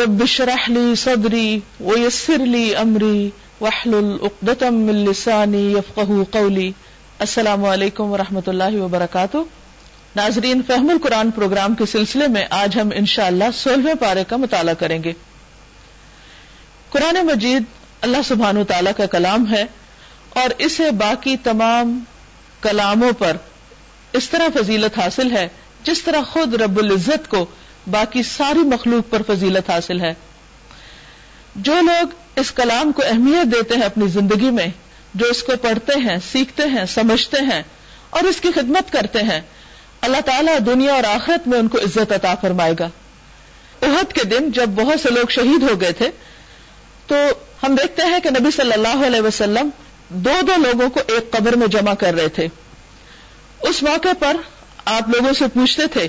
رب اشرح لي صدري ويسر لي امري واحلل عقدة من لساني يفقهوا قولي. السلام علیکم ورحمۃ اللہ وبرکاتہ. ناظرین، فہم القرآن پروگرام کے سلسلے میں آج ہم انشاءاللہ اللہ سولہویں پارے کا مطالعہ کریں گے. قرآن مجید اللہ سبحان تعالیٰ کا کلام ہے اور اسے باقی تمام کلاموں پر اس طرح فضیلت حاصل ہے جس طرح خود رب العزت کو باقی ساری مخلوق پر فضیلت حاصل ہے۔ جو لوگ اس کلام کو اہمیت دیتے ہیں اپنی زندگی میں، جو اس کو پڑھتے ہیں، سیکھتے ہیں، سمجھتے ہیں اور اس کی خدمت کرتے ہیں، اللہ تعالیٰ دنیا اور آخرت میں ان کو عزت عطا فرمائے گا۔ احد کے دن جب بہت سے لوگ شہید ہو گئے تھے، تو ہم دیکھتے ہیں کہ نبی صلی اللہ علیہ وسلم دو دو لوگوں کو ایک قبر میں جمع کر رہے تھے۔ اس موقع پر آپ لوگوں سے پوچھتے تھے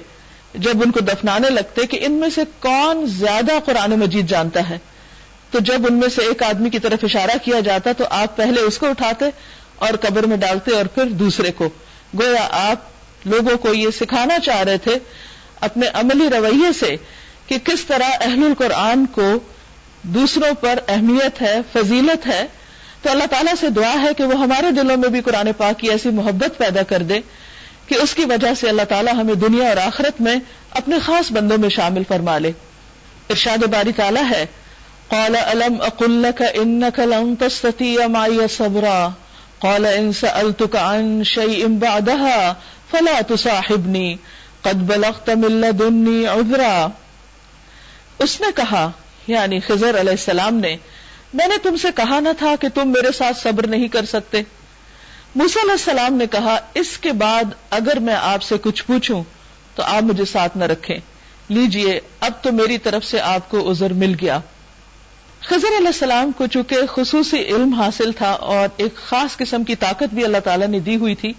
جب ان کو دفنانے لگتے کہ ان میں سے کون زیادہ قرآن مجید جانتا ہے، تو جب ان میں سے ایک آدمی کی طرف اشارہ کیا جاتا تو آپ پہلے اس کو اٹھاتے اور قبر میں ڈالتے اور پھر دوسرے کو۔ گویا آپ لوگوں کو یہ سکھانا چاہ رہے تھے اپنے عملی رویے سے کہ کس طرح اہل القرآن کو دوسروں پر اہمیت ہے، فضیلت ہے۔ تو اللہ تعالیٰ سے دعا ہے کہ وہ ہمارے دلوں میں بھی قرآن پاک کی ایسی محبت پیدا کر دے۔ کہ اس کی وجہ سے اللہ تعالیٰ ہمیں دنیا اور آخرت میں اپنے خاص بندوں میں شامل فرما لے۔ ارشاد باری تعالیٰ ہے، قال الم اقل انك لن تستطيع معي صبرا، قال ان سالتك عن شيء بعدها فلا تصاحبني قد بلغت من لدني عذرا۔ اس نے کہا یعنی خضر علیہ السلام نے، میں نے تم سے کہا نہ تھا کہ تم میرے ساتھ صبر نہیں کر سکتے۔ موسا علیہ السلام نے کہا، اس کے بعد اگر میں آپ سے کچھ پوچھوں، تو آپ مجھے ساتھ نہ رکھیں۔ لیجیے، اب تو میری طرف سے آپ کو عذر مل گیا۔ خضر علیہ السلام کو چونکہ خصوصی علم حاصل تھا اور ایک خاص قسم کی طاقت بھی اللہ تعالیٰ نے دی ہوئی تھی،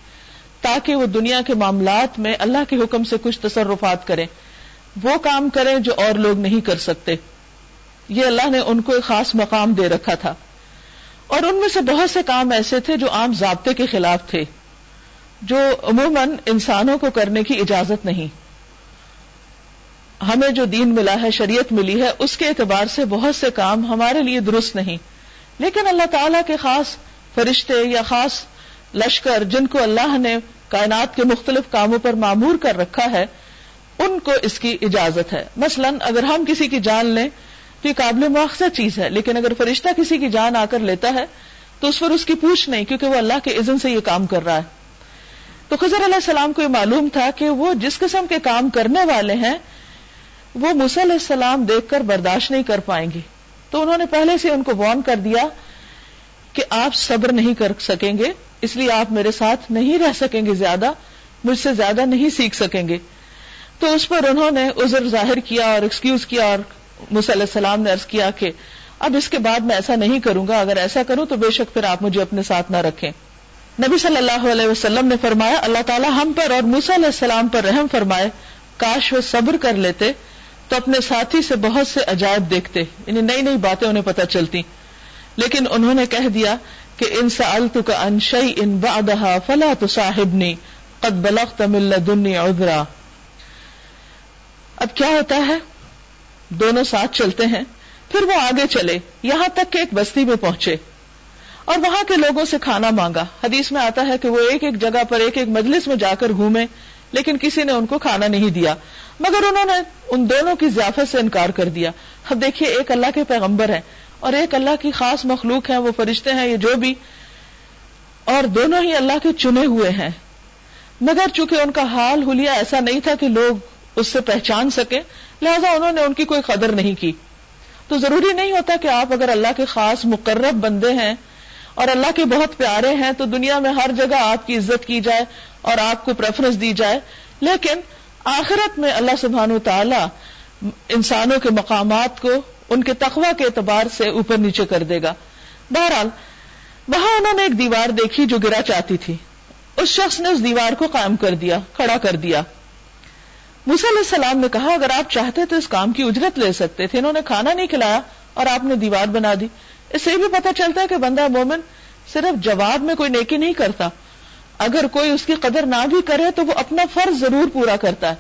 تاکہ وہ دنیا کے معاملات میں اللہ کے حکم سے کچھ تصرفات کریں۔ وہ کام کریں جو اور لوگ نہیں کر سکتے۔ یہ اللہ نے ان کو ایک خاص مقام دے رکھا تھا۔ اور ان میں سے بہت سے کام ایسے تھے جو عام ضابطے کے خلاف تھے، جو عموماً انسانوں کو کرنے کی اجازت نہیں۔ ہمیں جو دین ملا ہے، شریعت ملی ہے، اس کے اعتبار سے بہت سے کام ہمارے لیے درست نہیں۔ لیکن اللہ تعالی کے خاص فرشتے یا خاص لشکر جن کو اللہ نے کائنات کے مختلف کاموں پر معمور کر رکھا ہے، ان کو اس کی اجازت ہے۔ مثلا اگر ہم کسی کی جان لیں تو یہ قابل مواخذہ چیز ہے، لیکن اگر فرشتہ کسی کی جان آ کر لیتا ہے، تو اس پر اس کی پوچھ نہیں، کیونکہ وہ اللہ کے عزن سے یہ کام کر رہا ہے۔ تو خضر علیہ السلام کو یہ معلوم تھا کہ وہ جس قسم کے کام کرنے والے ہیں، وہ علیہ السلام دیکھ کر برداشت نہیں کر پائیں گے۔ تو انہوں نے پہلے سے ان کو وارن کر دیا کہ آپ صبر نہیں کر سکیں گے، اس لیے آپ میرے ساتھ نہیں رہ سکیں گے زیادہ، مجھ سے زیادہ نہیں سیکھ سکیں گے۔ تو اس پر انہوں نے عذر ظاہر کیا اور ایکسکیوز کیا اور علیہ السلام نے کیا کہ اب اس کے بعد میں ایسا نہیں کروں گا، اگر ایسا کروں تو بے شک پھر آپ مجھے اپنے ساتھ نہ رکھیں۔ نبی صلی اللہ علیہ وسلم نے فرمایا، اللہ تعالیٰ ہم پر اور موسا علیہ السلام پر رحم فرمائے، کاش وہ صبر کر لیتے تو اپنے ساتھی سے بہت سے عجائب دیکھتے یعنی نئی نئی باتیں انہیں پتہ چلتی لیکن انہوں نے کہہ دیا کہ، ان سالت کا انشئی ان بادہ فلا تو صاحب قد بلخ تمل دنی ادرا اب کیا ہوتا ہے؟ دونوں ساتھ چلتے ہیں، پھر وہ آگے چلے، یہاں تک کہ ایک بستی میں پہنچے۔ اور وہاں کے لوگوں سے کھانا مانگا۔ حدیث میں آتا ہے کہ وہ ایک ایک جگہ پر ایک ایک مجلس میں جا کر گھومے، لیکن کسی نے ان کو کھانا نہیں دیا۔ مگر انہوں نے ان دونوں کی ضیافت سے انکار کر دیا۔ اب دیکھیے، ایک اللہ کے پیغمبر ہیں اور ایک اللہ کی خاص مخلوق ہیں، وہ فرشتے ہیں، یہ جو بھی۔ اور دونوں ہی اللہ کے چنے ہوئے ہیں۔ مگر چونکہ ان کا حال ہولیا ایسا نہیں تھا کہ لوگ اس سے پہچان سکے لہذا انہوں نے ان کی کوئی قدر نہیں کی۔ تو ضروری نہیں ہوتا کہ آپ اگر اللہ کے خاص مقرب بندے ہیں اور اللہ کے بہت پیارے ہیں تو دنیا میں ہر جگہ آپ کی عزت کی جائے اور آپ کو پریفرنس دی جائے۔ لیکن آخرت میں اللہ سبحان تعالی انسانوں کے مقامات کو ان کے تقوی کے اعتبار سے اوپر نیچے کر دے گا۔ بہرحال، وہاں انہوں نے ایک دیوار دیکھی جو گرا چاہتی تھی۔ اس شخص نے اس دیوار کو قائم کر دیا، کھڑا کر دیا۔ علیہ السلام نے کہا، اگر آپ چاہتے تو اس کام کی اجرت لے سکتے تھے۔ انہوں نے کھانا نہیں کھلایا اور آپ نے دیوار بنا دی۔ اس سے بھی پتا چلتا ہے کہ بندہ مومن صرف جواب میں کوئی نیکی نہیں کرتا۔ اگر کوئی اس کی قدر نہ بھی کرے تو وہ اپنا فرض ضرور پورا کرتا ہے۔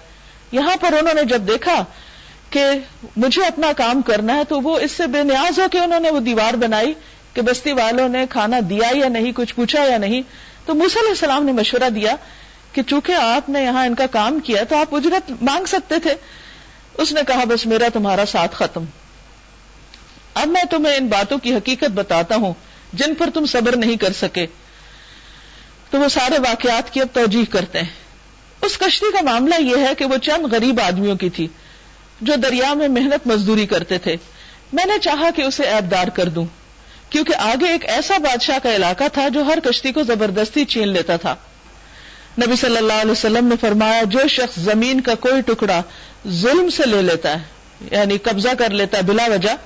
یہاں پر انہوں نے جب دیکھا کہ مجھے اپنا کام کرنا ہے تو وہ اس سے بے نیاز ہو کے انہوں نے وہ دیوار بنائی کہ بستی والوں نے کھانا دیا یا نہیں، کچھ پوچھا یا نہیں۔ تو علیہ السلام نے مشورہ دیا کہ چونکہ آپ نے یہاں ان کا کام کیا تو آپ اجرت مانگ سکتے تھے۔ اس نے کہا، بس میرا تمہارا ساتھ ختم۔ اب میں تمہیں ان باتوں کی حقیقت بتاتا ہوں، جن پر تم صبر نہیں کر سکے۔ تو وہ سارے واقعات کی اب توجہ کرتے ہیں۔ اس کشتی کا معاملہ یہ ہے کہ وہ چند غریب آدمیوں کی تھی، جو دریا میں محنت مزدوری کرتے تھے۔ میں نے چاہا کہ اسے ایبدار کر دوں، کیونکہ آگے ایک ایسا بادشاہ کا علاقہ تھا جو ہر کشتی کو زبردستی چھین لیتا تھا۔ نبی صلی اللہ علیہ وسلم نے فرمایا، جو شخص زمین کا کوئی ٹکڑا ظلم سے لے لیتا ہے یعنی قبضہ کر لیتا ہے بلا وجہ،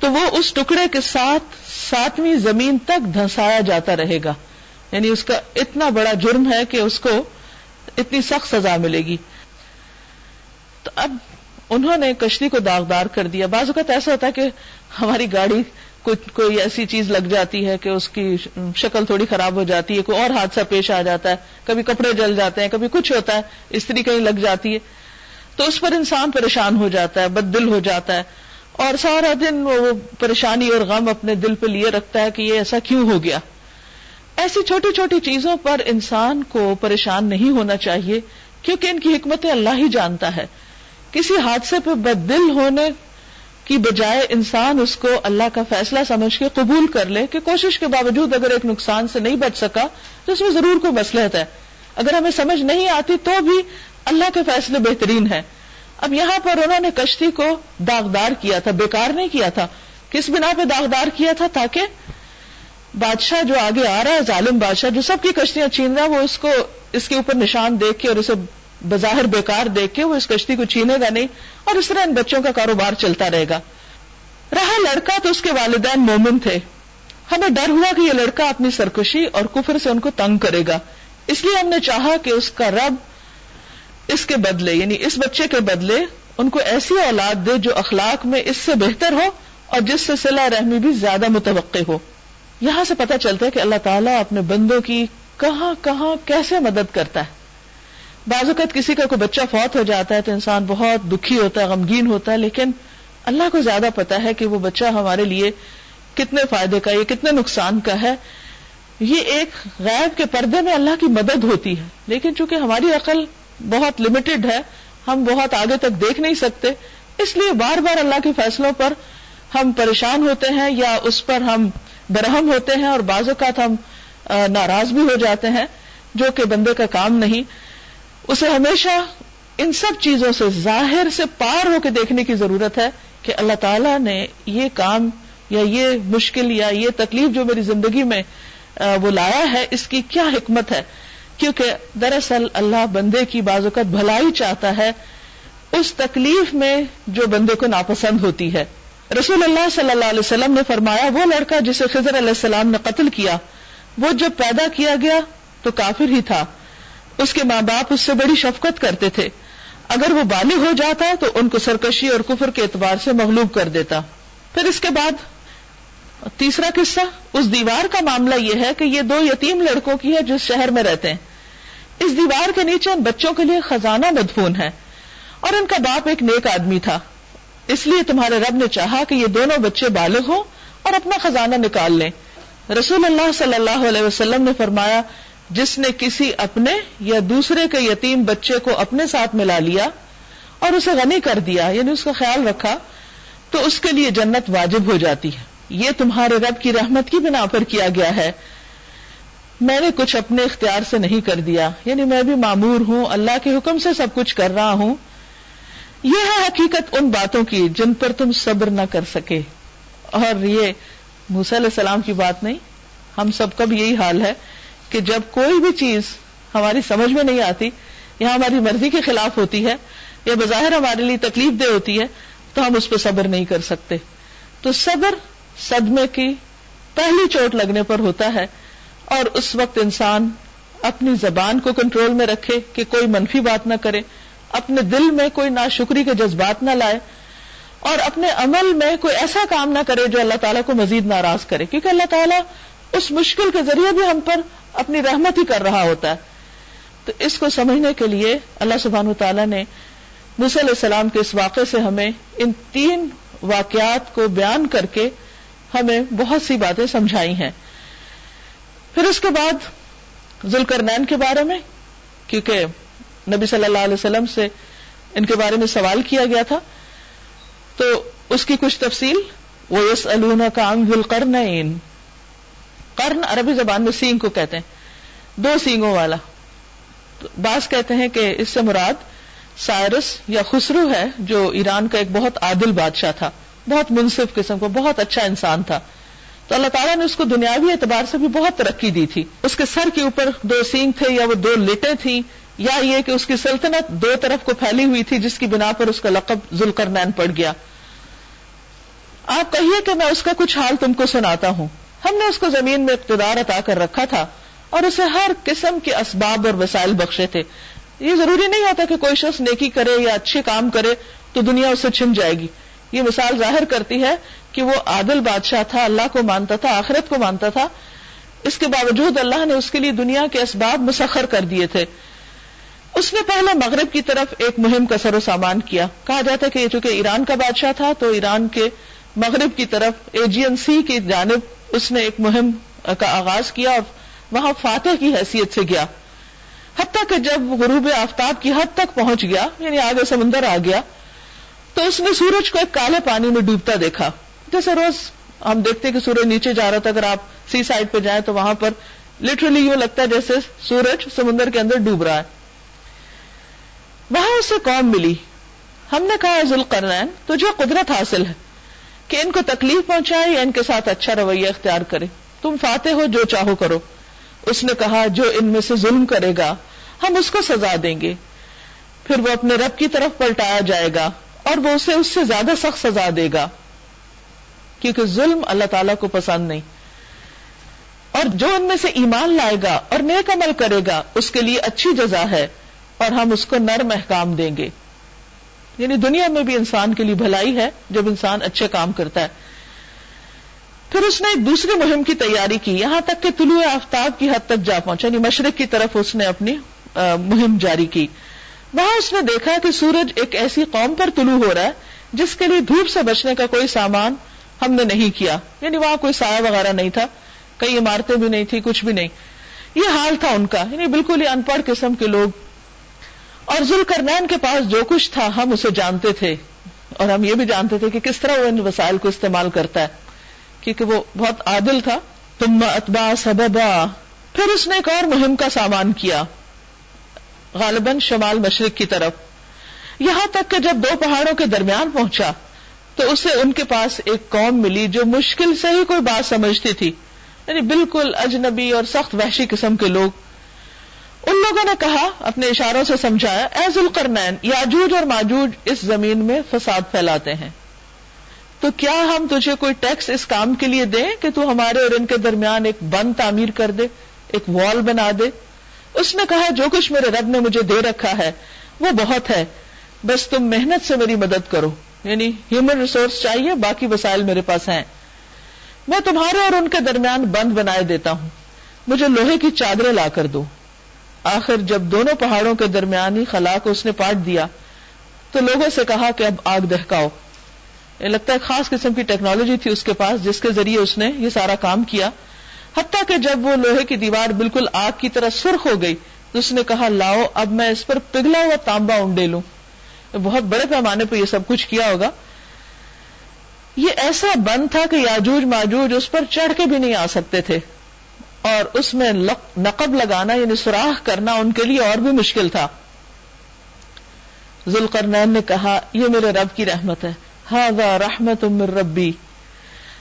تو وہ اس ٹکڑے کے ساتھ ساتویں زمین تک دھسایا جاتا رہے گا۔ یعنی اس کا اتنا بڑا جرم ہے کہ اس کو اتنی سخت سزا ملے گی۔ تو اب انہوں نے کشتی کو داغدار کر دیا۔ بعض اوقات ایسا ہوتا ہے کہ ہماری گاڑی کوئی ایسی چیز لگ جاتی ہے کہ اس کی شکل تھوڑی خراب ہو جاتی ہے، کوئی اور حادثہ پیش آ جاتا ہے، کبھی کپڑے جل جاتے ہیں، کبھی کچھ ہوتا ہے استری کہیں لگ جاتی ہے۔ تو اس پر انسان پریشان ہو جاتا ہے بد دل ہو جاتا ہے۔ اور سارا دن وہ پریشانی اور غم اپنے دل پہ لیے رکھتا ہے کہ یہ ایسا کیوں ہو گیا۔ ایسی چھوٹی چھوٹی چیزوں پر انسان کو پریشان نہیں ہونا چاہیے، کیونکہ ان کی حکمت اللہ ہی جانتا ہے۔ کسی حادثے پہ بد دل ہونے کی بجائے انسان اس کو اللہ کا فیصلہ سمجھ کے قبول کر لے کہ کوشش کے باوجود اگر ایک نقصان سے نہیں بچ سکا تو اس میں ضرور کوئی مسلحت ہے۔ اگر ہمیں سمجھ نہیں آتی تو بھی اللہ کے فیصلے بہترین ہے اب یہاں پر انہوں نے کشتی کو داغدار کیا تھا، بیکار نہیں کیا تھا، کس بنا پہ داغدار کیا تھا تاکہ بادشاہ جو آگے آ رہا ہے، ظالم بادشاہ، جو سب کی کشتیاں چھین رہا ہے، وہ اس کو، اس کے اوپر نشان دیکھ کے اور اسے بظاہر بیکار دیکھ کے وہ اس کشتی کو چھینے گا نہیں اور اس طرح ان بچوں کا کاروبار چلتا رہے گا۔ رہا لڑکا تو اس کے والدین مومن تھے۔ ہمیں ڈر ہوا کہ یہ لڑکا اپنی سرکشی اور کفر سے ان کو تنگ کرے گا۔ اس لیے ہم نے چاہا کہ اس کا رب اس کے بدلے یعنی اس بچے کے بدلے ان کو ایسی اولاد دے جو اخلاق میں اس سے بہتر ہو اور جس سے صلاح رحمی بھی زیادہ متوقع ہو۔ یہاں سے پتہ چلتا ہے کہ اللہ تعالیٰ اپنے بندوں کی کہاں کہاں کیسے مدد کرتا ہے۔ بعض اوقات کسی کا کوئی بچہ فوت ہو جاتا ہے تو انسان بہت دکھی ہوتا ہے، غمگین ہوتا ہے، لیکن اللہ کو زیادہ پتا ہے کہ وہ بچہ ہمارے لیے کتنے فائدے کا یہ کتنے نقصان کا ہے۔ یہ ایک غیب کے پردے میں اللہ کی مدد ہوتی ہے۔ لیکن چونکہ ہماری عقل بہت لمیٹڈ ہے، ہم بہت آگے تک دیکھ نہیں سکتے، اس لیے بار بار اللہ کے فیصلوں پر ہم پریشان ہوتے ہیں یا اس پر ہم برہم ہوتے ہیں اور بعض اوقات ہم ناراض بھی ہو جاتے ہیں، جو کہ بندے کا کام نہیں۔ اسے ہمیشہ ان سب چیزوں سے ظاہر سے پار ہو کے دیکھنے کی ضرورت ہے کہ اللہ تعالیٰ نے یہ کام یا یہ مشکل یا یہ تکلیف جو میری زندگی میں وہ لایا ہے، اس کی کیا حکمت ہے؟ کیونکہ دراصل اللہ بندے کی بازوقت بھلائی چاہتا ہے، اس تکلیف میں جو بندے کو ناپسند ہوتی ہے۔ رسول اللہ صلی اللہ علیہ وسلم نے فرمایا، وہ لڑکا جسے خضر علیہ السلام نے قتل کیا، وہ جب پیدا کیا گیا تو کافر ہی تھا۔ اس کے ماں باپ اس سے بڑی شفقت کرتے تھے۔ اگر وہ بالغ ہو جاتا تو ان کو سرکشی اور کفر کے اعتبار سے مغلوب کر دیتا۔ پھر اس کے بعد تیسرا قصہ، اس دیوار کا معاملہ یہ ہے کہ یہ دو یتیم لڑکوں کی ہے جس شہر میں رہتے ہیں۔ اس دیوار کے نیچے ان بچوں کے لیے خزانہ مدفون ہے اور ان کا باپ ایک نیک آدمی تھا۔ اس لیے تمہارے رب نے چاہا کہ یہ دونوں بچے بالغ ہوں اور اپنا خزانہ نکال لیں۔ رسول اللہ صلی اللہ علیہ وسلم نے فرمایا جس نے کسی اپنے یا دوسرے کے یتیم بچے کو اپنے ساتھ ملا لیا اور اسے غنی کر دیا یعنی اس کا خیال رکھا، تو اس کے لیے جنت واجب ہو جاتی ہے۔ یہ تمہارے رب کی رحمت کی بنا پر کیا گیا ہے۔ میں نے کچھ اپنے اختیار سے نہیں کر دیا یعنی میں بھی معمور ہوں، اللہ کے حکم سے سب کچھ کر رہا ہوں۔ یہ ہے حقیقت ان باتوں کی جن پر تم صبر نہ کر سکے۔ اور یہ موسی علیہ السلام کی بات نہیں، ہم سب کا بھی یہی حال ہے۔ کہ جب کوئی بھی چیز ہماری سمجھ میں نہیں آتی یا ہماری مرضی کے خلاف ہوتی ہے یا بظاہر ہمارے لیے تکلیف دہ ہوتی ہے، تو ہم اس پہ صبر نہیں کر سکتے۔ تو صبر صدمے کی پہلی چوٹ لگنے پر ہوتا ہے اور اس وقت انسان اپنی زبان کو کنٹرول میں رکھے کہ کوئی منفی بات نہ کرے، اپنے دل میں کوئی ناشکری کے جذبات نہ لائے اور اپنے عمل میں کوئی ایسا کام نہ کرے جو اللہ تعالیٰ کو مزید ناراض کرے۔ کیونکہ اللہ تعالیٰ اس مشکل کے ذریعے بھی ہم پر اپنی رحمت ہی کر رہا ہوتا ہے۔ تو اس کو سمجھنے کے لیے اللہ سبحان تعالیٰ نے علیہ السلام کے اس واقعے سے ہمیں ان تین واقعات کو بیان کر کے ہمیں بہت سی باتیں سمجھائی ہیں۔ پھر اس کے بعد ذکر کے بارے میں، کیونکہ نبی صلی اللہ علیہ وسلم سے ان کے بارے میں سوال کیا گیا تھا، تو اس کی کچھ تفصیل وہ یس النا کا ذوالقرن کرن عربی زبان میں سینگ کو کہتے ہیں، دو سینگوں والا۔ بعض کہتے ہیں کہ اس سے مراد سائرس یا خسرو ہے، جو ایران کا ایک بہت عادل بادشاہ تھا۔ بہت منصف قسم کو بہت اچھا انسان تھا۔ تو اللہ تعالیٰ نے اس کو دنیاوی اعتبار سے بھی بہت ترقی دی تھی۔ اس کے سر کے اوپر دو سینگ تھے یا وہ دو لٹیں تھیں، یا یہ کہ اس کی سلطنت دو طرف کو پھیلی ہوئی تھی، جس کی بنا پر اس کا لقب ذلکر پڑ گیا۔ آپ کہیے کہ میں اس کا کچھ حال تم کو سناتا ہوں۔ ہم نے اس کو زمین میں اقتدار عطا کر رکھا تھا اور اسے ہر قسم کے اسباب اور وسائل بخشے تھے۔ یہ ضروری نہیں ہوتا کہ کوئی شخص نیکی کرے یا اچھے کام کرے تو دنیا اسے چھن جائے گی۔ یہ مثال ظاہر کرتی ہے کہ وہ عادل بادشاہ تھا، اللہ کو مانتا تھا، آخرت کو مانتا تھا۔ اس کے باوجود اللہ نے اس کے لیے دنیا کے اسباب مسخر کر دیے تھے۔ اس نے پہلے مغرب کی طرف ایک مہم کا سر و سامان کیا۔ کہا جاتا ہے کہ یہ چونکہ ایران کا بادشاہ تھا تو ایران کے مغرب کی طرف ایجین سی کی جانب اس نے ایک مہم کا آغاز کیا اور وہاں فاتح کی حیثیت سے گیا۔ حتیٰ کہ جب غروب آفتاب کی حد تک پہنچ گیا یعنی آگے سمندر آ گیا، تو اس نے سورج کو ایک کالے پانی میں ڈوبتا دیکھا۔ جیسے روز ہم دیکھتے کہ سورج نیچے جا رہا تھا، اگر آپ سی سائڈ پہ جائیں تو وہاں پر لٹرلی یوں لگتا ہے جیسے سورج سمندر کے اندر ڈوب رہا ہے۔ وہاں اسے قوم ملی۔ ہم نے کہا ذل کرنین تو جو قدرت حاصل ہے۔ کہ ان کو تکلیف پہنچائے یا ان کے ساتھ اچھا رویہ اختیار کرے۔ تم فاتح ہو، جو چاہو کرو۔ اس نے کہا، جو ان میں سے ظلم کرے گا، ہم اس کو سزا دیں گے۔ پھر وہ اپنے رب کی طرف پلٹایا جائے گا اور وہ اسے اس سے زیادہ سخت سزا دے گا۔ کیونکہ ظلم اللہ تعالیٰ کو پسند نہیں۔ اور جو ان میں سے ایمان لائے گا اور نیک عمل کرے گا، اس کے لیے اچھی جزا ہے اور ہم اس کو نرم احکام دیں گے۔ یعنی دنیا میں بھی انسان کے لیے بھلائی ہے جب انسان اچھے کام کرتا ہے۔ پھر اس نے ایک دوسری مہم کی تیاری کی، یہاں تک کہ طلوع آفتاب کی حد تک جا پہنچا یعنی مشرق کی طرف اس نے اپنی مہم جاری کی۔ وہاں اس نے دیکھا کہ سورج ایک ایسی قوم پر طلوع ہو رہا ہے جس کے لیے دھوپ سے بچنے کا کوئی سامان ہم نے نہیں کیا۔ یعنی وہاں کوئی سایہ وغیرہ نہیں تھا، کئی عمارتیں بھی نہیں تھی کچھ بھی نہیں۔ یہ حال تھا ان کا یعنی بالکل ہی ان پڑھ قسم کے لوگ اور ذل کرنین کے پاس جو کچھ تھا، ہم اسے جانتے تھے۔ اور ہم یہ بھی جانتے تھے کہ کس طرح وہ ان وسائل کو استعمال کرتا ہے۔ کیونکہ وہ بہت عادل تھا۔ تم اتبا سببا۔ پھر اس نے ایک اور مہم کا سامان کیا۔ غالباً شمال مشرق کی طرف۔ یہاں تک کہ جب دو پہاڑوں کے درمیان پہنچا، تو اسے ان کے پاس ایک قوم ملی جو مشکل سے ہی کوئی بات سمجھتی تھی۔ یعنی بالکل اجنبی اور سخت وحشی قسم کے لوگ۔ ان لوگوں نے کہا، اپنے اشاروں سے سمجھایا، اے ذوالقرنین، یاجوج اور ماجوج اس زمین میں فساد پھیلاتے ہیں۔ تو کیا ہم تجھے کوئی ٹیکس اس کام کے لیے دیں کہ تو ہمارے اور ان کے درمیان ایک بند تعمیر کر دے، ایک وال بنا دے؟ اس نے کہا، جو کچھ میرے رب نے مجھے دے رکھا ہے، وہ بہت ہے۔ بس تم محنت سے میری مدد کرو۔ یعنی ہیومن ریسورس چاہیے، باقی وسائل میرے پاس ہیں۔ میں تمہارے اور ان کے درمیان بند بنائے دیتا ہوں۔ مجھے لوہے کی چادریں لا کر دو۔ آخر جب دونوں پہاڑوں کے درمیانی خلا کو اس نے پاٹ دیا، تو لوگوں سے کہا کہ اب آگ دہکاؤ۔ یہ لگتا ہے خاص قسم کی ٹیکنالوجی تھی اس کے پاس، جس کے ذریعے اس نے یہ سارا کام کیا۔ حتیٰ کہ جب وہ لوہے کی دیوار بالکل آگ کی طرح سرخ ہو گئی، تو اس نے کہا، لاؤ، اب میں اس پر پگھلا ہوا تانبا انڈے لوں۔ بہت بڑے پیمانے پہ یہ سب کچھ کیا ہوگا۔ یہ ایسا بند تھا کہ یاجوج ماجوج اس پر چڑھ کے بھی نہیں آ سکتے تھے۔ اور اس میں نقب لگانا یعنی سوراخ کرنا ان کے لیے اور بھی مشکل تھا۔ ذوالقرنین نے کہا، یہ میرے رب کی رحمت ہے۔ ہاں رحمت من ربی۔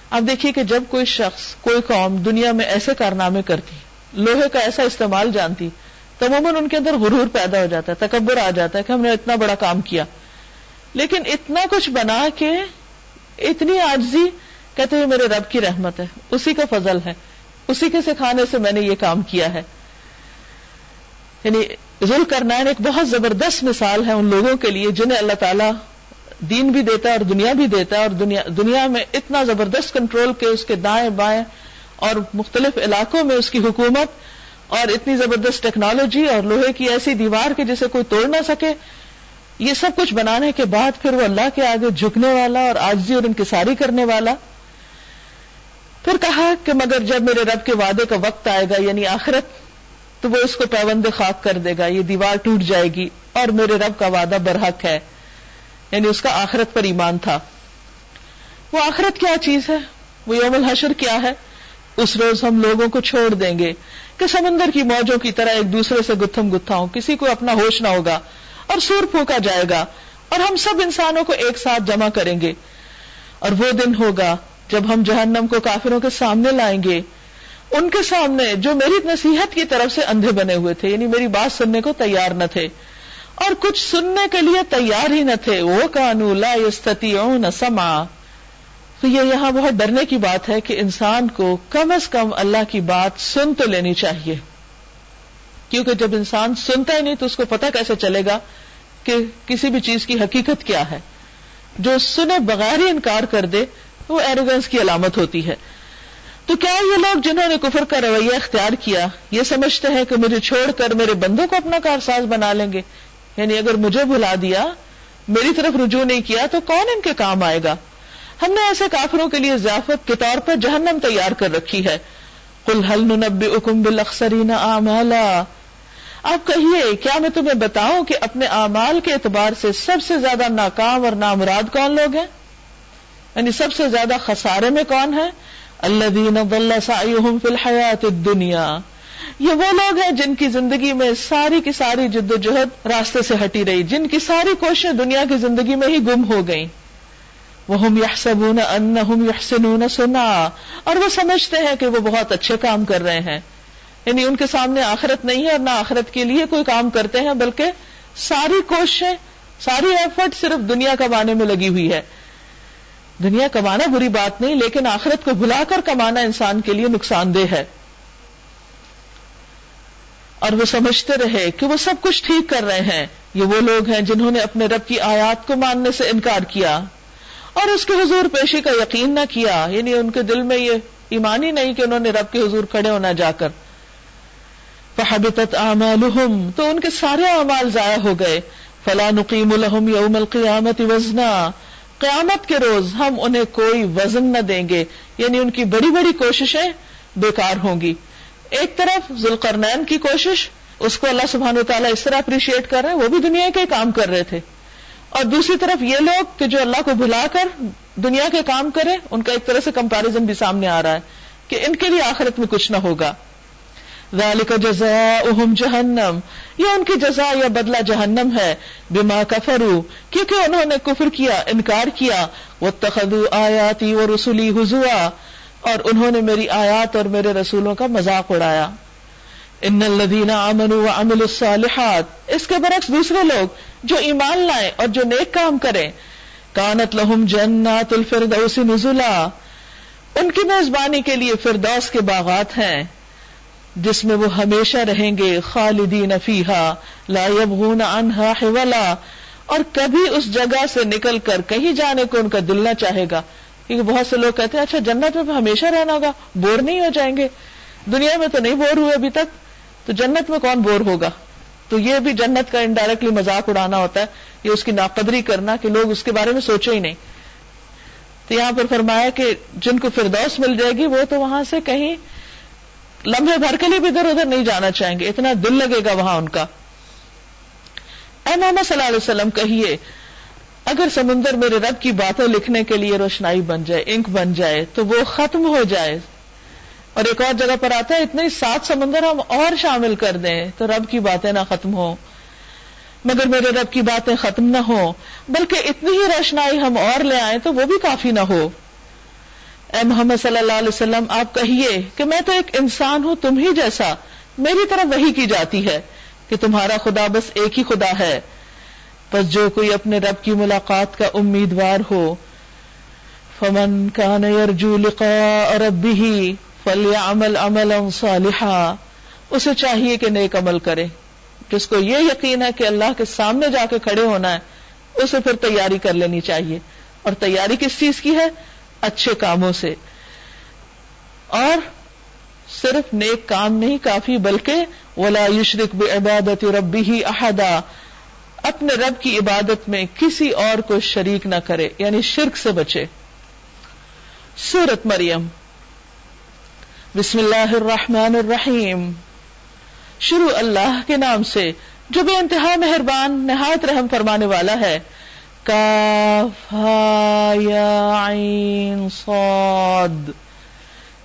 اب دیکھیے کہ جب کوئی شخص، کوئی قوم دنیا میں ایسے کارنامے کرتی، لوہے کا ایسا استعمال جانتی تو عموماً ان کے اندر غرور پیدا ہو جاتا ہے، تکبر آ جاتا ہے کہ ہم نے اتنا بڑا کام کیا۔ لیکن اتنا کچھ بنا کے اتنی آجزی کہتے ہیں میرے رب کی رحمت ہے، اسی کا فضل ہے۔ اسی کے سکھانے سے میں نے یہ کام کیا ہے۔ یعنی ذل کرنائن ایک بہت زبردست مثال ہے ان لوگوں کے لیے جنہیں اللہ تعالیٰ دین بھی دیتا ہے اور دنیا بھی دیتا ہے اور دنیا دنیا میں اتنا زبردست کنٹرول کے اس کے دائیں بائیں اور مختلف علاقوں میں اس کی حکومت اور اتنی زبردست ٹیکنالوجی اور لوہے کی ایسی دیوار کے جسے کوئی توڑ نہ سکے، یہ سب کچھ بنانے کے بعد پھر وہ اللہ کے آگے جھکنے والا اور آجزی اور انکساری کرنے والا پھر کہا کہ مگر جب میرے رب کے وعدے کا وقت آئے گا یعنی آخرت، تو وہ اس کو پیوند خاک کر دے گا، یہ دیوار ٹوٹ جائے گی اور میرے رب کا وعدہ برحق ہے۔ یعنی اس کا آخرت پر ایمان تھا۔ وہ آخرت کیا چیز ہے؟ وہ یوم الحشر کیا ہے؟ اس روز ہم لوگوں کو چھوڑ دیں گے کہ سمندر کی موجوں کی طرح ایک دوسرے سے گتھم گتھا ہوں کسی کو اپنا ہوش نہ ہوگا اور سور پھونکا جائے گا اور ہم سب انسانوں کو ایک ساتھ جمع کریں گے۔ اور وہ دن ہوگا جب ہم جہنم کو کافروں کے سامنے لائیں گے، ان کے سامنے جو میری نصیحت کی طرف سے اندھے بنے ہوئے تھے یعنی میری بات سننے کو تیار نہ تھے، اور کچھ سننے کے لیے تیار ہی نہ تھے، وہ کانو لا نہ سما تو یہ یہاں بہت ڈرنے کی بات ہے کہ انسان کو کم از کم اللہ کی بات سن تو لینی چاہیے۔ کیونکہ جب انسان سنتا ہی نہیں تو اس کو پتہ کیسے چلے گا کہ کسی بھی چیز کی حقیقت کیا ہے۔ جو سنے بغیر ہی انکار کر دے وہ ایروگنس کی علامت ہوتی ہے۔ تو کیا یہ لوگ جنہوں نے کفر کا رویہ اختیار کیا، یہ سمجھتے ہیں کہ مجھے چھوڑ کر میرے بندوں کو اپنا کارساز بنا لیں گے۔ یعنی اگر مجھے بھلا دیا، میری طرف رجوع نہیں کیا، تو کون ان کے کام آئے گا؟ ہم نے ایسے کافروں کے لیے ضیافت کے طور پر جہنم تیار کر رکھی ہے۔ کل حل نب اکم بلخسرین آپ کہیے، کیا میں تمہیں بتاؤں کہ اپنے اعمال کے اعتبار سے سب سے زیادہ ناکام اور نامراد کون لوگ ہیں؟ یعنی سب سے زیادہ خسارے میں کون ہے؟ اللہ دین فی الحیات دنیا یہ وہ لوگ ہیں جن کی زندگی میں ساری کی ساری جد و جہد راستے سے ہٹی رہی، جن کی ساری کوششیں دنیا کی زندگی میں ہی گم ہو گئیں۔ وہ ہم یحسبون انہم یحسنون سنا اور وہ سمجھتے ہیں کہ وہ بہت اچھے کام کر رہے ہیں۔ یعنی ان کے سامنے آخرت نہیں ہے اور نہ آخرت کے لیے کوئی کام کرتے ہیں، بلکہ ساری کوششیں، ساری ایفرٹ صرف دنیا کمانے میں لگی ہوئی ہے۔ دنیا کمانا بری بات نہیں، لیکن آخرت کو بھلا کر کمانا انسان کے لیے نقصان دہ ہے۔ اور وہ سمجھتے رہے کہ وہ سب کچھ ٹھیک کر رہے ہیں۔ یہ وہ لوگ ہیں جنہوں نے اپنے رب کی آیات کو ماننے سے انکار کیا۔ اور اس کے حضور پیشی کا یقین نہ کیا یعنی ان کے دل میں یہ ایمان ہی نہیں کہ انہوں نے رب کے حضور کھڑے ہونا جا کر۔ تو ان کے سارے اعمال ضائع ہو گئے۔ فلا نقیم الحم یوم القیامت وزنا قیامت کے روز ہم انہیں کوئی وزن نہ دیں گے یعنی ان کی بڑی بڑی کوششیں بیکار ہوں گی۔ ایک طرف ذوالقرنین کی کوشش، اس کو اللہ سبحانہ و تعالیٰ اس طرح اپریشیٹ کر رہے ہیں، وہ بھی دنیا کے کام کر رہے تھے۔ اور دوسری طرف یہ لوگ کہ جو اللہ کو بھلا کر دنیا کے کام کرے، ان کا ایک طرح سے کمپیرزن بھی سامنے آ رہا ہے کہ ان کے لیے آخرت میں کچھ نہ ہوگا۔ ذالک جزاؤہم جہنم۔ یہ ان کی جزا یا بدلہ جہنم ہے۔ بما کفرو کیونکہ انہوں نے کفر کیا، انکار کیا۔ واتخذوا آیاتی و رسولی حضوا اور انہوں نے میری آیات اور میرے رسولوں کا مذاق اڑایا۔ ان الذین آمنوا وعملوا الصالحات، اس کے برعکس دوسرے لوگ جو ایمان لائیں اور جو نیک کام کریں۔ کانت لہم جنات الفردوس نزلا۔ ان کی میزبانی کے لیے فردوس کے باغات ہیں۔ جس میں وہ ہمیشہ رہیں گے، خالدین فیہا، لا یبغون عنہا حولا، اور کبھی اس جگہ سے نکل کر کہیں جانے کو ان کا دل نہ چاہے گا۔ کیونکہ بہت سے لوگ کہتے ہیں اچھا جنت میں ہمیشہ رہنا ہوگا، بور نہیں ہو جائیں گے۔ دنیا میں تو نہیں بور ہوئے ابھی تک، تو جنت میں کون بور ہوگا؟ تو یہ بھی جنت کا انڈائریکٹلی مذاق اڑانا ہوتا ہے، یہ اس کی ناقدری کرنا کہ لوگ اس کے بارے میں سوچے ہی نہیں۔ تو یہاں پر فرمایا کہ جن کو فردوس مل جائے گی، وہ تو وہاں سے کہیں لمحے بھر کے لیے بھی ادھر ادھر نہیں جانا چاہیں گے، اتنا دل لگے گا وہاں ان کا۔ اے محمد صلی اللہ علیہ وسلم، کہیے، اگر سمندر میرے رب کی باتیں لکھنے کے لیے روشنائی بن جائے، انک بن جائے، تو وہ ختم ہو جائے۔ اور ایک اور جگہ پر آتا ہے، اتنے سات سمندر ہم اور شامل کر دیں تو رب کی باتیں نہ ختم ہو مگر میرے رب کی باتیں ختم نہ ہو بلکہ اتنی ہی روشنائی ہم اور لے آئیں تو وہ بھی کافی نہ ہو۔ اے محمد صلی اللہ علیہ وسلم، آپ کہیے کہ میں تو ایک انسان ہوں، تم ہی جیسا۔ میری طرف وہی کی جاتی ہے کہ تمہارا خدا بس ایک ہی خدا ہے۔ بس جو کوئی اپنے رب کی ملاقات کا امیدوار ہو، فمن کان یرجو لقاء ربه فلیعمل عملا صالحا، اسے چاہیے کہ نیک عمل کرے۔ جس کو یہ یقین ہے کہ اللہ کے سامنے جا کے کھڑے ہونا ہے، اسے پھر تیاری کر لینی چاہیے۔ اور تیاری کس چیز کی ہے؟ اچھے کاموں سے۔ اور صرف نیک کام نہیں کافی، بلکہ ولا یشرک بعبادت ربی ہی احدا اپنے رب کی عبادت میں کسی اور کو شریک نہ کرے یعنی شرک سے بچے۔ سورت مریم۔ بسم اللہ الرحمن الرحیم۔ شروع اللہ کے نام سے، جو بے انتہا مہربان، نہایت رحم فرمانے والا ہے۔ کاف یا عین صاد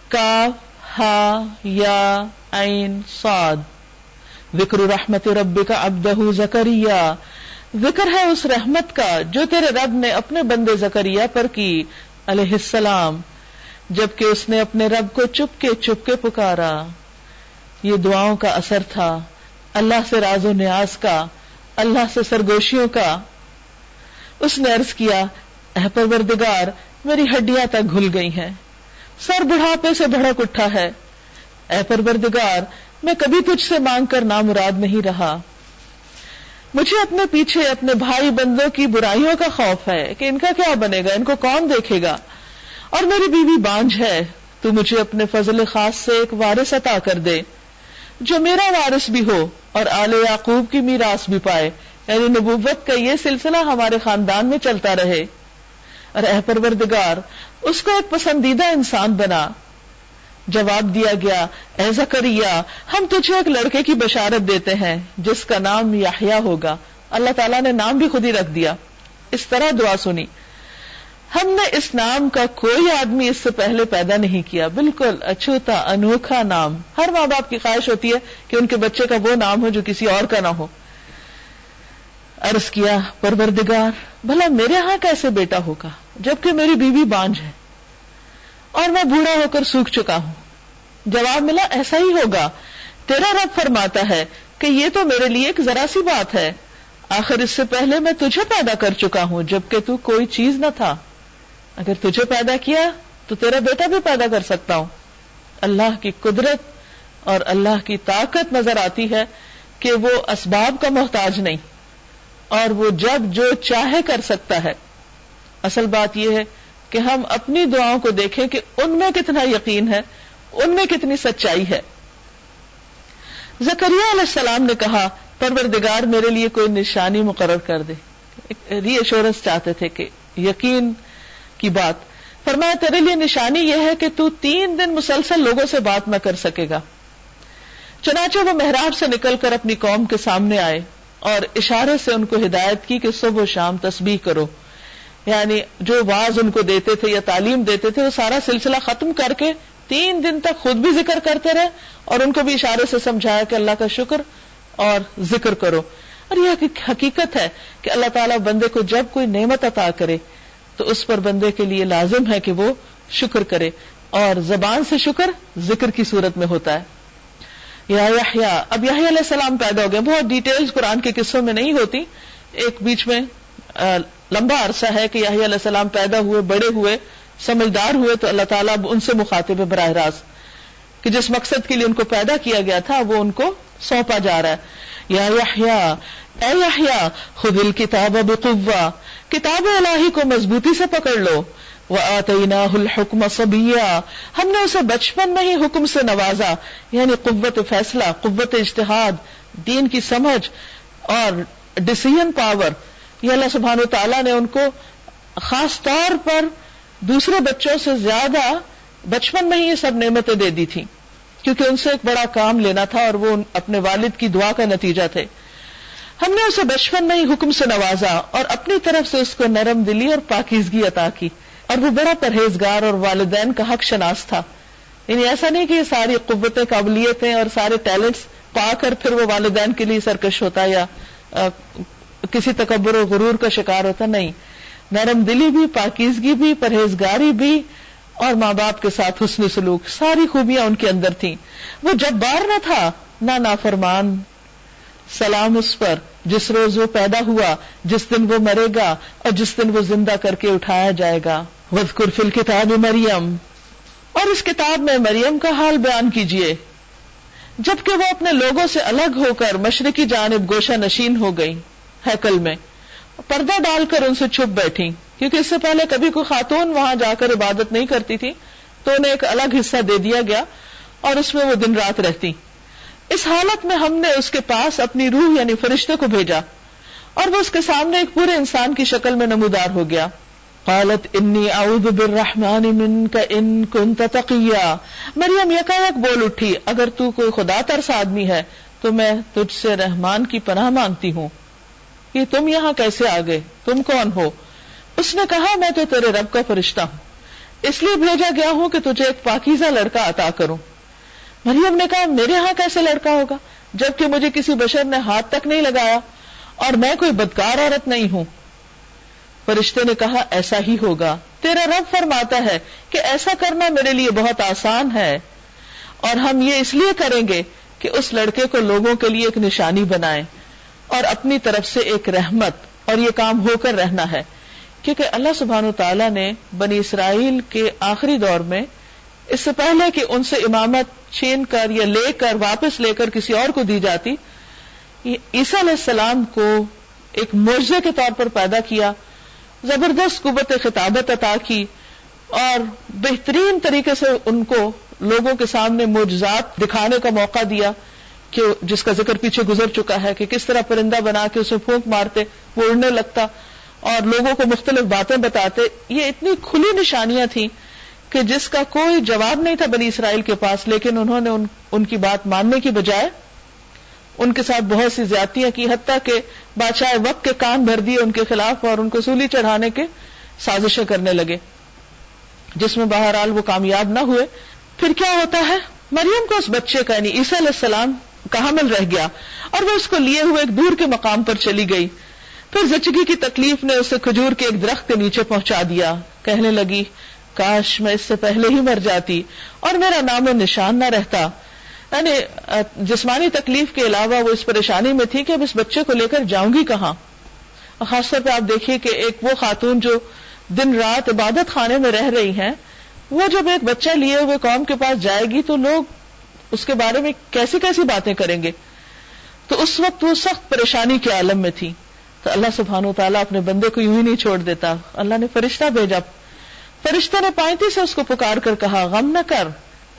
کاف ہا یا عین صاد ذکر رحمت رب کا ابدہ زکریہ ذکر ہے اس رحمت کا جو تیرے رب نے اپنے بندے زکریہ پر کی علیہ السلام جبکہ اس نے اپنے رب کو چپ کے چپ کے پکارا یہ دعاؤں کا اثر تھا اللہ سے راز و نیاز کا اللہ سے سرگوشیوں کا اس نے عرض کیا، اے پروردگار، میری ہڈیاں تک گھل گئی ہیں۔ سر بڑھاپے سے بڑھک اٹھا ہے۔ اے پروردگار، میں کبھی تجھ سے مانگ کر نامراد نہیں رہا۔ مجھے اپنے پیچھے اپنے بھائی بندوں کی برائیوں کا خوف ہے کہ ان کا کیا بنے گا، ان کو کون دیکھے گا؟ اور میری بیوی بانج ہے، تو مجھے اپنے فضل خاص سے ایک وارث عطا کر دے، جو میرا وارث بھی ہو اور آل یعقوب کی میراث بھی پائے۔ یعنی نبوت کا یہ سلسلہ ہمارے خاندان میں چلتا رہے۔ اور اے پروردگار، اس کو ایک پسندیدہ انسان بنا۔ جواب دیا گیا، اے زکریا، ہم تجھے ایک لڑکے کی بشارت دیتے ہیں، جس کا نام یاحیا ہوگا۔ اللہ تعالیٰ نے نام بھی خود ہی رکھ دیا۔ اس طرح دعا سنی۔ ہم نے اس نام کا کوئی آدمی اس سے پہلے پیدا نہیں کیا۔ بالکل اچھوتا، انوکھا نام۔ ہر ماں باپ کی خواہش ہوتی ہے کہ ان کے بچے کا وہ نام ہو جو کسی اور کا نہ ہو۔ عرض کیا، پروردگار، بھلا میرے ہاں کیسے بیٹا ہوگا، جبکہ میری بیوی بانج ہے۔ اور میں بوڑھا ہو کر سوکھ چکا ہوں۔ جواب ملا، ایسا ہی ہوگا۔ تیرا رب فرماتا ہے کہ یہ تو میرے لیے ایک ذرا سی بات ہے۔ آخر اس سے پہلے میں تجھے پیدا کر چکا ہوں، جبکہ تو کوئی چیز نہ تھا۔ اگر تجھے پیدا کیا، تو تیرا بیٹا بھی پیدا کر سکتا ہوں۔ اللہ کی قدرت اور اللہ کی طاقت نظر آتی ہے کہ وہ اسباب کا محتاج نہیں۔ اور وہ جب جو چاہے کر سکتا ہے۔ اصل بات یہ ہے کہ ہم اپنی دعاؤں کو دیکھیں کہ ان میں کتنا یقین ہے، ان میں کتنی سچائی ہے۔ زکریہ علیہ السلام نے کہا، پروردگار میرے لیے کوئی نشانی مقرر کر دے۔ ری ایشورنس چاہتے تھے کہ یقین کی بات۔ فرمایا، تیرے لیے نشانی یہ ہے کہ تو تین دن مسلسل لوگوں سے بات نہ کر سکے گا۔ چنانچہ وہ محراب سے نکل کر اپنی قوم کے سامنے آئے۔ اور اشارے سے ان کو ہدایت کی کہ صبح و شام تسبیح کرو۔ یعنی جو واز ان کو دیتے تھے یا تعلیم دیتے تھے، وہ سارا سلسلہ ختم کر کے تین دن تک خود بھی ذکر کرتے رہے اور ان کو بھی اشارے سے سمجھایا کہ اللہ کا شکر اور ذکر کرو۔ اور یہ حقیقت ہے کہ اللہ تعالیٰ بندے کو جب کوئی نعمت عطا کرے، تو اس پر بندے کے لیے لازم ہے کہ وہ شکر کرے۔ اور زبان سے شکر ذکر کی صورت میں ہوتا ہے۔ یا اب یحییٰ علیہ السلام پیدا ہو گئے۔ بہت ڈیٹیلز قرآن کے قصوں میں نہیں ہوتی۔ ایک بیچ میں لمبا عرصہ ہے کہ یاہی علیہ السلام پیدا ہوئے، بڑے ہوئے، سمجھدار ہوئے، تو اللہ تعالیٰ ان سے مخاطب ہے براہ راست۔ کہ جس مقصد کے لیے ان کو پیدا کیا گیا تھا، وہ ان کو سونپا جا رہا ہے۔ یا یحیا اے یحیا خود الکتاب بقوا کتاب الہی کو مضبوطی سے پکڑ لو۔ وہ آتینا الحکم صبیا ہم نے اسے بچپن میں ہی حکم سے نوازا یعنی قوت فیصلہ، قوت اجتہاد، دین کی سمجھ اور ڈسیزن پاور یہ اللہ سبحان و تعالیٰ نے ان کو خاص طور پر دوسرے بچوں سے زیادہ بچپن میں ہی یہ سب نعمتیں دے دی تھی کیونکہ ان سے ایک بڑا کام لینا تھا اور وہ اپنے والد کی دعا کا نتیجہ تھے۔ ہم نے اسے بچپن میں ہی حکم سے نوازا اور اپنی طرف سے اس کو نرم دلی اور پاکیزگی عطا کی۔ اور وہ بڑا پرہیزگار اور والدین کا حق شناس تھا۔ یعنی ایسا نہیں کہ یہ ساری قوتیں، قابلیتیں اور سارے ٹیلنٹس پا کر پھر وہ والدین کے لیے سرکش ہوتا یا کسی تکبر و غرور کا شکار ہوتا، نہیں۔ نرم دلی بھی، پاکیزگی بھی، پرہیزگاری بھی اور ماں باپ کے ساتھ حسن سلوک، ساری خوبیاں ان کے اندر تھیں۔ وہ جب بار نہ تھا، نہ نافرمان، سلام اس پر، جس روز وہ پیدا ہوا، جس دن وہ مرے گا اور جس دن وہ زندہ کر کے اٹھایا جائے گا۔ وزقر فل کتاب مریم۔ اور اس کتاب میں مریم کا حال بیان کیجیے جبکہ وہ اپنے لوگوں سے الگ ہو کر مشرقی جانب گوشہ نشین ہو گئی ہیکل میں پردہ ڈال کر ان سے چھپ بیٹھی کیونکہ اس سے پہلے کبھی کوئی خاتون وہاں جا کر عبادت نہیں کرتی تھی، تو انہیں ایک الگ حصہ دے دیا گیا اور اس میں وہ دن رات رہتی۔ اس حالت میں ہم نے اس کے پاس اپنی روح یعنی فرشتے کو بھیجا اور وہ اس کے سامنے ایک پورے انسان کی شکل میں نمودار ہو گیا۔ قالت انی اعوذ بالرحمن منک ان کنت تقیا مریم یکایک بول اٹھی، اگر تو کوئی خدا ترس آدمی ہے، تو میں تجھ سے رحمان کی پناہ مانگتی ہوں. کہ تم یہاں کیسے آ گئے؟ تم کون ہو? اس نے کہا، میں تو تیرے رب کا فرشتہ ہوں، اس لیے بھیجا گیا ہوں کہ تجھے ایک پاکیزہ لڑکا عطا کروں. مریم نے کہا، میرے ہاں کیسے لڑکا ہوگا؟ جبکہ مجھے کسی بشر نے ہاتھ تک نہیں لگایا اور میں کوئی بدکار عورت نہیں ہوں. فرشتے نے کہا، ایسا ہی ہوگا۔ تیرا رب فرماتا ہے کہ ایسا کرنا میرے لیے بہت آسان ہے۔ اور ہم یہ اس لیے کریں گے کہ اس لڑکے کو لوگوں کے لیے ایک نشانی بنائیں اور اپنی طرف سے ایک رحمت۔ اور یہ کام ہو کر رہنا ہے۔ کیونکہ اللہ سبحان و تعالیٰ نے بنی اسرائیل کے آخری دور میں اس سے پہلے کہ ان سے امامت چھین کر یا لے کر، واپس لے کر کسی اور کو دی جاتی عیسیٰ علیہ السلام کو ایک مرزے کے طور پر پیدا کیا۔ زبردست قوت خطابت عطا کی اور بہترین طریقے سے ان کو لوگوں کے سامنے معجزات دکھانے کا موقع دیا کہ جس کا ذکر پیچھے گزر چکا ہے کہ کس طرح پرندہ بنا کے اسے پھونک مارتے، وہ اڑنے لگتا اور لوگوں کو مختلف باتیں بتاتے۔ یہ اتنی کھلی نشانیاں تھیں کہ جس کا کوئی جواب نہیں تھا بنی اسرائیل کے پاس، لیکن انہوں نے ان ان کی بات ماننے کی بجائے ان کے ساتھ بہت سی زیادتیاں کی، حتیٰ کہ بادشاہ وقت کے کان بھر دیے ان کے خلاف اور ان کو سولی چڑھانے کے سازشیں کرنے لگے۔ جس میں بہرحال وہ کامیاب نہ ہوئے۔ پھر کیا ہوتا ہے؟ مریم کو اس بچے کا یعنی عیسی علیہ السلام کا حمل رہ گیا اور وہ اس کو لیے ہوئے ایک دور کے مقام پر چلی گئی۔ پھر زچگی کی تکلیف نے اسے کھجور کے ایک درخت کے نیچے پہنچا دیا۔ کہنے لگی، کاش میں اس سے پہلے ہی مر جاتی اور میرا نام و نشان نہ رہتا۔ یعنی جسمانی تکلیف کے علاوہ وہ اس پریشانی میں تھی کہ اب اس بچے کو لے کر جاؤں گی کہاں؟ خاص طور پہ آپ دیکھیے کہ ایک وہ خاتون جو دن رات عبادت خانے میں رہ رہی ہیں، وہ جب ایک بچہ لیے ہوئے قوم کے پاس جائے گی تو لوگ اس کے بارے میں کیسی کیسی باتیں کریں گے؟ تو اس وقت وہ سخت پریشانی کے عالم میں تھی۔ تو اللہ سبحانہ و تعالیٰ اپنے بندے کو یوں ہی نہیں چھوڑ دیتا۔ اللہ نے فرشتہ بھیجا۔ فرشتہ نے پائنتی سے اس کو پکار کر کہا، غم نہ کر،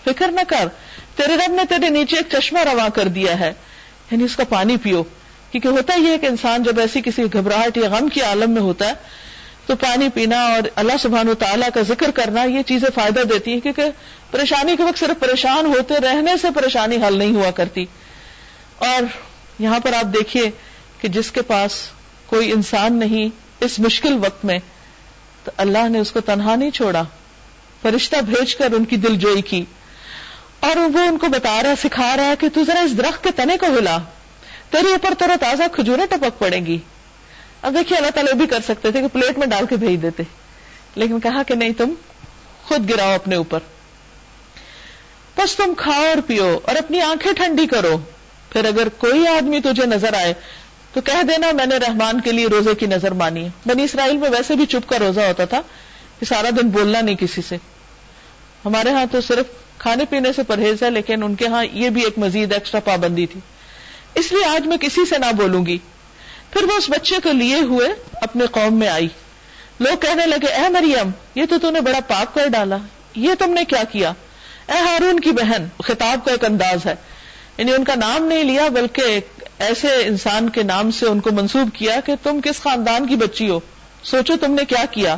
فکر نہ کر۔ تیرے رب نے تیرے نیچے ایک چشمہ رواں کر دیا ہے۔ یعنی اس کا پانی پیو۔ کیونکہ ہوتا ہی ہے کہ انسان جب ایسی کسی گھبراہٹ یا غم کی عالم میں ہوتا ہے، تو پانی پینا اور اللہ سبحان و تعالیٰ کا ذکر کرنا یہ چیزیں فائدہ دیتی ہیں، کیونکہ پریشانی کے وقت صرف پریشان ہوتے رہنے سے پریشانی حل نہیں ہوا کرتی۔ اور یہاں پر آپ دیکھیے کہ جس کے پاس کوئی انسان نہیں اس مشکل وقت میں، تو اللہ نے اس کو تنہا نہیں چھوڑا۔ فرشتہ بھیج کر ان کی دل جوئی کی۔ اور وہ ان کو بتا رہا سکھا رہا ہے کہ تو ذرا اس درخت کے تنے کو ہلا، تیرے اوپر ترا تازہ کھجورے ٹپک پڑے گی۔ اب دیکھیے، اللہ تعالیٰ بھی کر سکتے تھے کہ پلیٹ میں ڈال کے بھیج دیتے۔ لیکن کہا کہ نہیں، تم خود گراؤ اپنے اوپر۔ بس تم کھاؤ اور پیو اور اپنی آنکھیں ٹھنڈی کرو۔ پھر اگر کوئی آدمی تجھے نظر آئے، تو کہہ دینا، میں نے رحمان کے لیے روزے کی نظر مانی۔ بنی اسرائیل میں ویسے بھی چپ کا روزہ ہوتا تھا کہ سارا دن بولنا نہیں کسی سے۔ ہمارے ہاں تو صرف کھانے پینے سے پرہیز ہے، لیکن ان کے ہاں یہ بھی ایک مزید ایکسٹرا پابندی تھی۔ اس لیے آج میں کسی سے نہ بولوں گی۔ پھر وہ اس بچے کو لیے ہوئے اپنے قوم میں آئی۔ لوگ کہنے لگے، اے مریم، یہ تو نے بڑا پاک کر ڈالا۔ یہ تم نے کیا کیا؟ اے ہارون کی بہن، خطاب کا ایک انداز ہے۔ یعنی ان کا نام نہیں لیا، بلکہ ایسے انسان کے نام سے ان کو منسوب کیا کہ تم کس خاندان کی بچی ہو۔ سوچو تم نے کیا کیا۔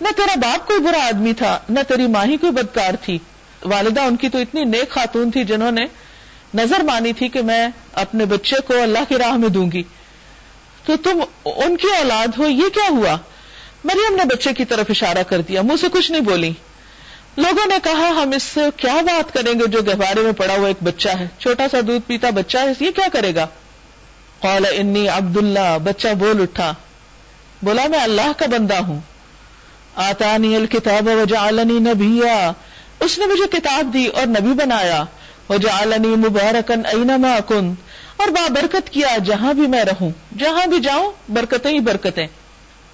نہ تیرا باپ کوئی برا آدمی تھا، نہ تیری ماں ہی کوئی بدکار تھی۔ والدہ ان کی تو اتنی نیک خاتون تھی جنہوں نے نظر مانی تھی کہ میں اپنے بچے کو اللہ کی راہ میں دوں گی۔ تو تم ان کی اولاد ہو، یہ کیا ہوا؟ مریم نے بچے کی طرف اشارہ کر دیا، منہ سے کچھ نہیں بولی۔ لوگوں نے کہا، ہم اس سے کیا بات کریں گے جو گہوارے میں پڑا ہوا ایک بچہ ہے، چھوٹا سا دودھ پیتا بچہ ہے یہ کیا کرے گا؟ قال، انی عبد اللہ بچہ بول اٹھا۔ بولا، میں اللہ کا بندہ ہوں۔ آتانی الکتاب وجعلنی نبیا۔ اس نے مجھے کتاب دی اور نبی بنایا۔ وجعلنی مبارکن اینما کن۔ اور بابرکت کیا جہاں بھی میں رہوں۔ جہاں بھی جاؤں، برکتیں ہی برکتیں۔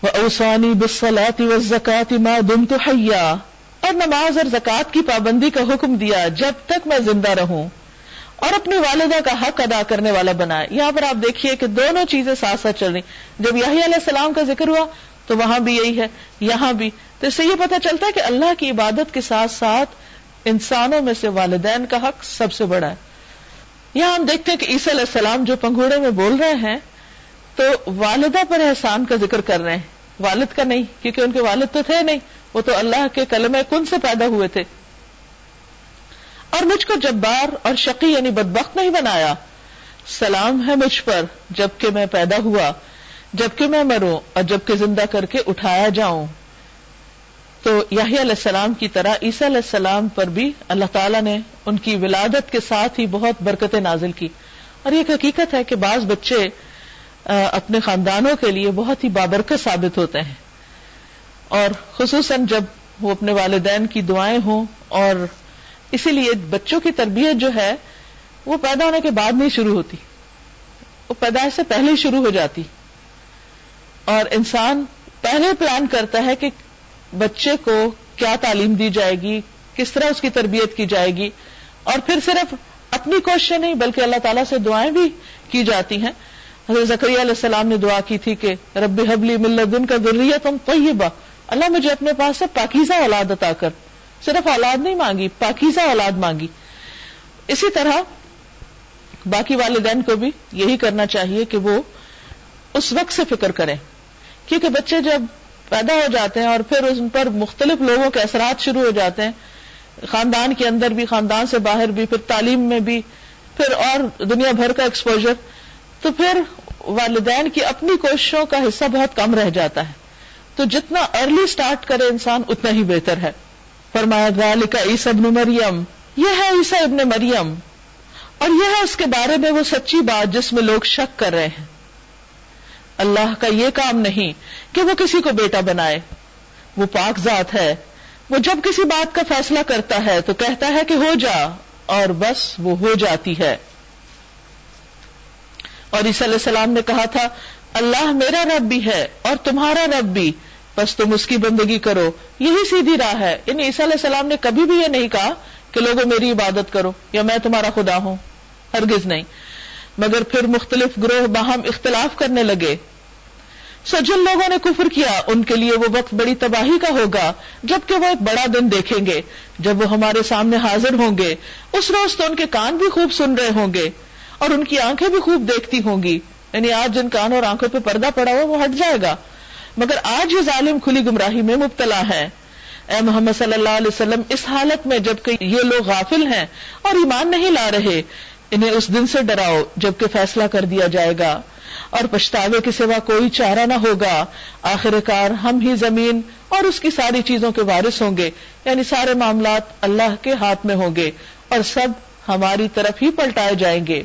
وہ اوسانی بسلاتی و زکاتی ماں دم تو حیا اور نماز اور زکوٰۃ کی پابندی کا حکم دیا جب تک میں زندہ رہوں۔ اور اپنی والدہ کا حق ادا کرنے والا بنائے۔ یہاں پر آپ دیکھیے کہ دونوں چیزیں ساتھ ساتھ چل رہی۔ جب یہی علیہ السلام کا ذکر ہوا تو وہاں بھی یہی ہے، یہاں بھی۔ تو اس سے یہ پتا چلتا ہے کہ اللہ کی عبادت کے ساتھ ساتھ انسانوں میں سے والدین کا حق سب سے بڑا ہے۔ یہاں ہم دیکھتے ہیں کہ عیسی علیہ السلام جو پنگوڑے میں بول رہے ہیں، تو والدہ پر احسان کا ذکر کر رہے ہیں۔ والد کا نہیں، کیونکہ ان کے والد تو تھے نہیں، وہ تو اللہ کے کلم کن سے پیدا ہوئے تھے۔ اور مجھ کو جبار اور شقی یعنی بدبخت نہیں بنایا۔ سلام ہے مجھ پر، جبکہ میں پیدا ہوا۔ جبکہ میں مروں اور جبکہ زندہ کر کے اٹھایا جاؤں۔ تو یاہی علیہ السلام کی طرح عیسیٰ علیہ السلام پر بھی اللہ تعالیٰ نے ان کی ولادت کے ساتھ ہی بہت برکتیں نازل کی۔ اور یہ حقیقت ہے کہ بعض بچے اپنے خاندانوں کے لیے بہت ہی بابرکت ثابت ہوتے ہیں۔ اور خصوصاً جب وہ اپنے والدین کی دعائیں ہوں اور اسی لیے بچوں کی تربیت جو ہے، وہ پیدا ہونے کے بعد نہیں شروع ہوتی۔ وہ پیدائش سے پہلے ہی شروع ہو جاتی۔ اور انسان پہلے پلان کرتا ہے کہ بچے کو کیا تعلیم دی جائے گی، کس طرح اس کی تربیت کی جائے گی، اور پھر صرف اپنی کوششیں نہیں، بلکہ اللہ تعالیٰ سے دعائیں بھی کی جاتی ہیں۔ حضرت زکری علیہ السلام نے دعا کی تھی کہ، رب حبلی ملدن کا ذریعت تم طیبہ، اللہ مجھے اپنے پاس سے پاکیزہ اولاد عطا کر۔ صرف اولاد نہیں مانگی، پاکیزہ اولاد مانگی۔ اسی طرح باقی والدین کو بھی یہی کرنا چاہیے کہ وہ اس وقت سے فکر کریں۔ کیونکہ بچے جب پیدا ہو جاتے ہیں اور پھر ان پر مختلف لوگوں کے اثرات شروع ہو جاتے ہیں، خاندان کے اندر بھی، خاندان سے باہر بھی، پھر تعلیم میں بھی، پھر اور دنیا بھر کا ایکسپوجر تو پھر والدین کی اپنی کوششوں کا حصہ بہت کم رہ جاتا ہے۔ تو جتنا ارلی سٹارٹ کرے انسان، اتنا ہی بہتر ہے۔ فرمایا گال کا عیس ابن مریم۔ یہ ہے عیسا ابن مریم۔ اور یہ ہے اس کے بارے میں وہ سچی بات جس میں لوگ شک کر رہے ہیں۔ اللہ کا یہ کام نہیں کہ وہ کسی کو بیٹا بنائے۔ وہ پاک ذات ہے۔ وہ جب کسی بات کا فیصلہ کرتا ہے تو کہتا ہے کہ ہو جا اور بس وہ ہو جاتی ہے۔ اور عیسی علیہ السلام نے کہا تھا، اللہ میرا رب بھی ہے اور تمہارا رب بھی۔ بس تم اس کی بندگی کرو۔ یہی سیدھی راہ ہے۔ ان عیسی علیہ السلام نے کبھی بھی یہ نہیں کہا کہ لوگوں میری عبادت کرو یا میں تمہارا خدا ہوں۔ ہرگز نہیں۔ مگر پھر مختلف گروہ باہم اختلاف کرنے لگے۔ سو جن لوگوں نے کفر کیا، ان کے لیے وہ وقت بڑی تباہی کا ہوگا، جبکہ وہ ایک بڑا دن دیکھیں گے۔ جب وہ ہمارے سامنے حاضر ہوں گے، اس روز تو ان کے کان بھی خوب سن رہے ہوں گے، اور ان کی آنکھیں بھی خوب دیکھتی ہوں گی۔ یعنی آج جن کان اور آنکھوں پہ پردہ پڑا ہوا، وہ ہٹ جائے گا۔ مگر آج یہ ظالم کھلی گمراہی میں مبتلا ہے۔ اے محمد صلی اللہ علیہ وسلم، اس حالت میں جبکہ یہ لوگ غافل ہیں اور ایمان نہیں لا رہے، انہیں اس دن سے ڈراؤ، جبکہ فیصلہ کر دیا جائے گا۔ اور پچھتاوے کے سوا کوئی چارہ نہ ہوگا۔ آخر کار ہم ہی زمین اور اس کی ساری چیزوں کے وارث ہوں گے۔ یعنی سارے معاملات اللہ کے ہاتھ میں ہوں گے اور سب ہماری طرف ہی پلٹائے جائیں گے۔